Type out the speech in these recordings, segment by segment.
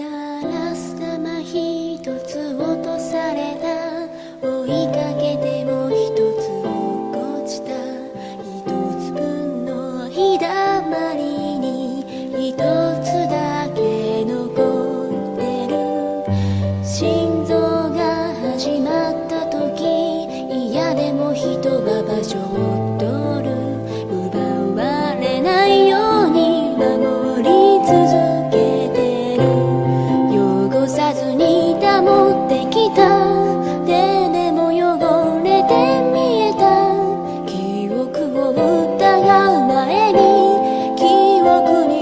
God.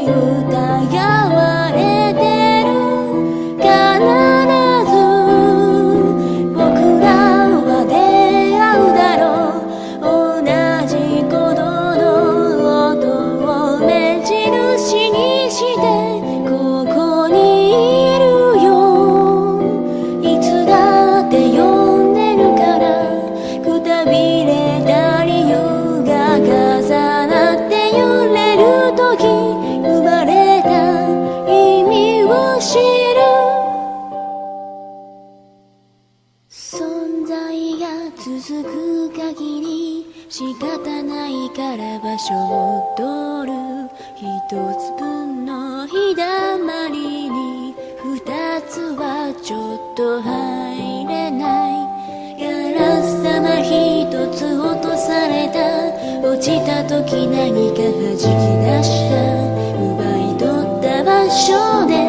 るから存在が続く限り仕方ないから場所を取る。一つ分の日だまりに二つはちょっと入れない。ガラス玉一つ落とされた。落ちた時何か弾き出した。奪い取った場所で。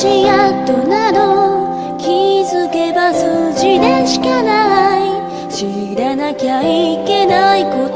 足跡など気づけば数字でしかない。知らなきゃいけないこと。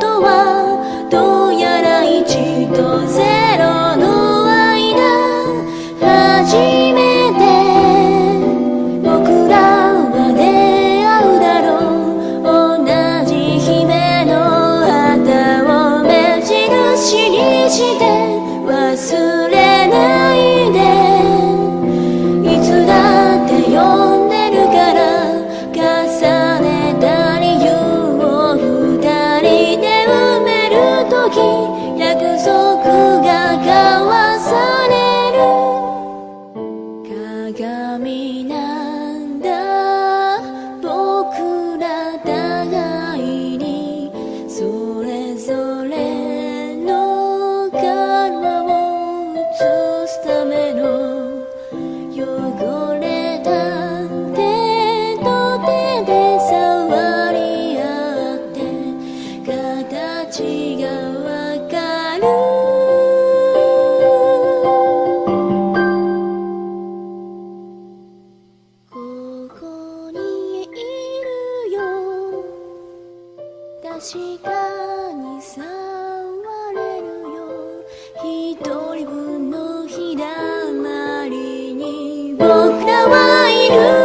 確かに触れるよ。一人分の日だまりに。僕らはいる。